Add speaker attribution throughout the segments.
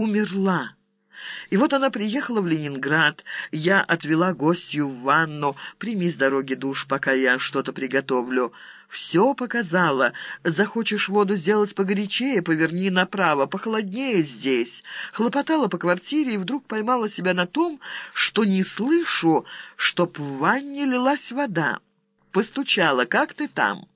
Speaker 1: умерла. И вот она приехала в Ленинград. Я отвела гостью в ванну. Прими с дороги душ, пока я что-то приготовлю. Все показала. Захочешь воду сделать погорячее, поверни направо, похолоднее здесь. Хлопотала по квартире и вдруг поймала себя на том, что не слышу, чтоб в ванне лилась вода. Постучала. «Как ты там?»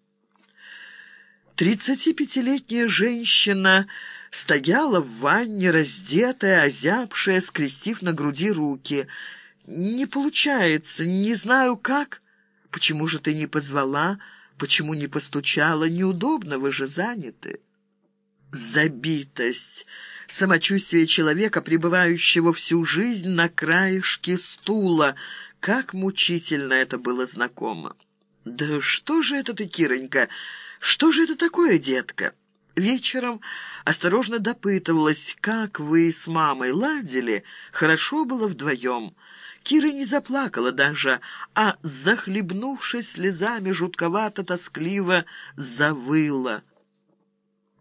Speaker 1: Тридцатипятилетняя женщина стояла в ванне, раздетая, озябшая, скрестив на груди руки. «Не получается, не знаю как. Почему же ты не позвала? Почему не постучала? Неудобно, вы же заняты». Забитость. Самочувствие человека, пребывающего всю жизнь на краешке стула. Как мучительно это было знакомо. «Да что же это ты, Киронька? Что же это такое, детка?» Вечером осторожно допытывалась, как вы с мамой ладили. Хорошо было вдвоем. Кира не заплакала даже, а, захлебнувшись слезами, жутковато-тоскливо завыла.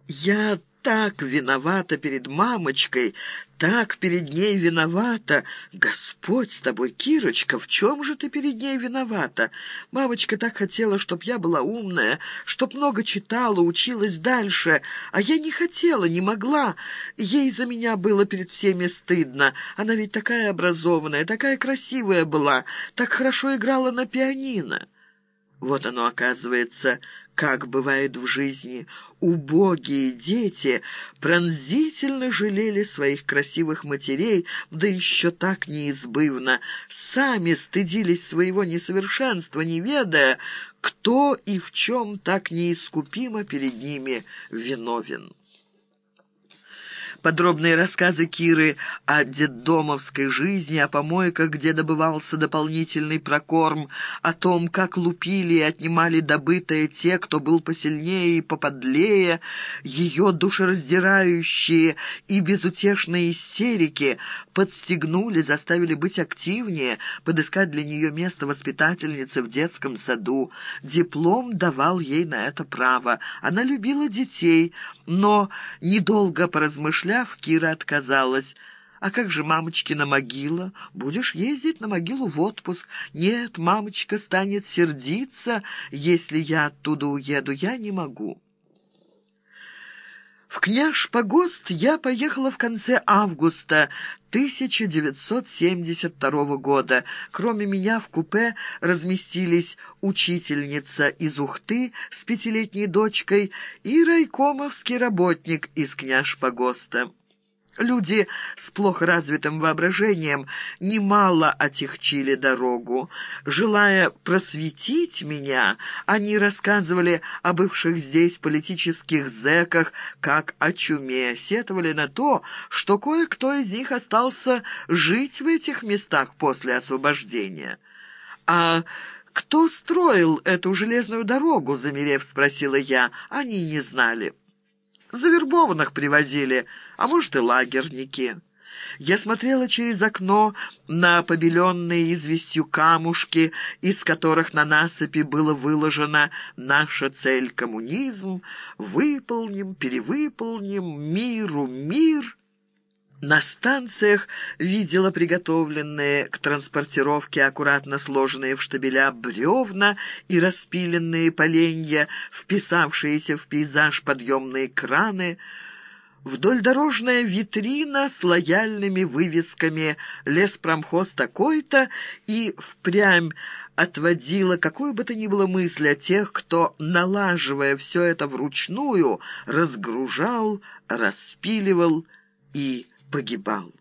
Speaker 1: «Я так виновата перед мамочкой, так перед ней виновата. Господь с тобой, Кирочка, в чем же ты перед ней виновата? Мамочка так хотела, чтоб я была умная, чтоб много читала, училась дальше, а я не хотела, не могла. Ей за меня было перед всеми стыдно. Она ведь такая образованная, такая красивая была, так хорошо играла на пианино». Вот оно, оказывается, как бывает в жизни. Убогие дети пронзительно жалели своих красивых матерей, да еще так неизбывно. Сами стыдились своего несовершенства, не ведая, кто и в чем так неискупимо перед ними виновен. Подробные рассказы Киры о детдомовской жизни, о помойках, где добывался дополнительный прокорм, о том, как лупили и отнимали добытое те, кто был посильнее и поподлее, ее душераздирающие и безутешные истерики подстегнули, заставили быть активнее, подыскать для нее место воспитательницы в детском саду. Диплом давал ей на это право. Она любила детей, но, недолго поразмышляв, Поразмышляв, Кира отказалась. «А как же мамочкина могила? Будешь ездить на могилу в отпуск? Нет, мамочка станет сердиться, если я оттуда уеду. Я не могу». В Княж-Погост я поехала в конце августа 1972 года. Кроме меня в купе разместились учительница из Ухты с пятилетней дочкой и райкомовский работник из Княж-Погоста. Люди с плохо развитым воображением немало отягчили дорогу. Желая просветить меня, они рассказывали о бывших здесь политических зэках, как о чуме, сетовали на то, что кое-кто из них остался жить в этих местах после освобождения. «А кто строил эту железную дорогу?» — замерев, спросила я. Они не знали. Завербованных привозили, а может и лагерники. Я смотрела через окно на побеленные известью камушки, из которых на насыпи было выложено «Наша цель — коммунизм, выполним, перевыполним, миру мир». На станциях видела приготовленные к транспортировке аккуратно сложенные в штабеля бревна и распиленные поленья, вписавшиеся в пейзаж подъемные краны, Вдольдорожная витрина с лояльными вывесками. «Леспромхоз такой-то» и впрямь отводила какую бы то ни было мысль о тех, кто, налаживая все это вручную, разгружал, распиливал и погибал.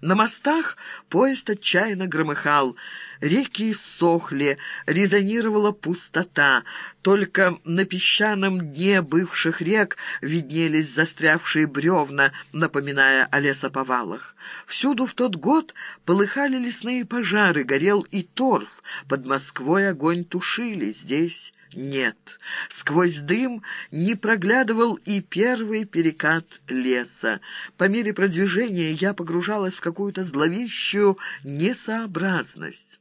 Speaker 1: На мостах поезд отчаянно громыхал, реки сохли, резонировала пустота. Только на песчаном дне бывших рек виднелись застрявшие бревна, напоминая о лесоповалах. Всюду в тот год полыхали лесные пожары, горел и торф. Под Москвой огонь тушили, здесь нет. Сквозь дым не проглядывал и первый перекат леса. По мере продвижения я погружалась в какую-то зловещую несообразность.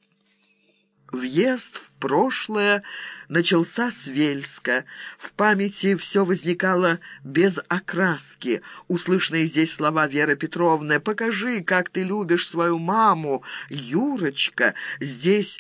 Speaker 1: Въезд в прошлое начался с Вельска. В памяти все возникало без окраски. Услышанные здесь слова Веры Петровны «Покажи, как ты любишь свою маму, Юрочка» здесь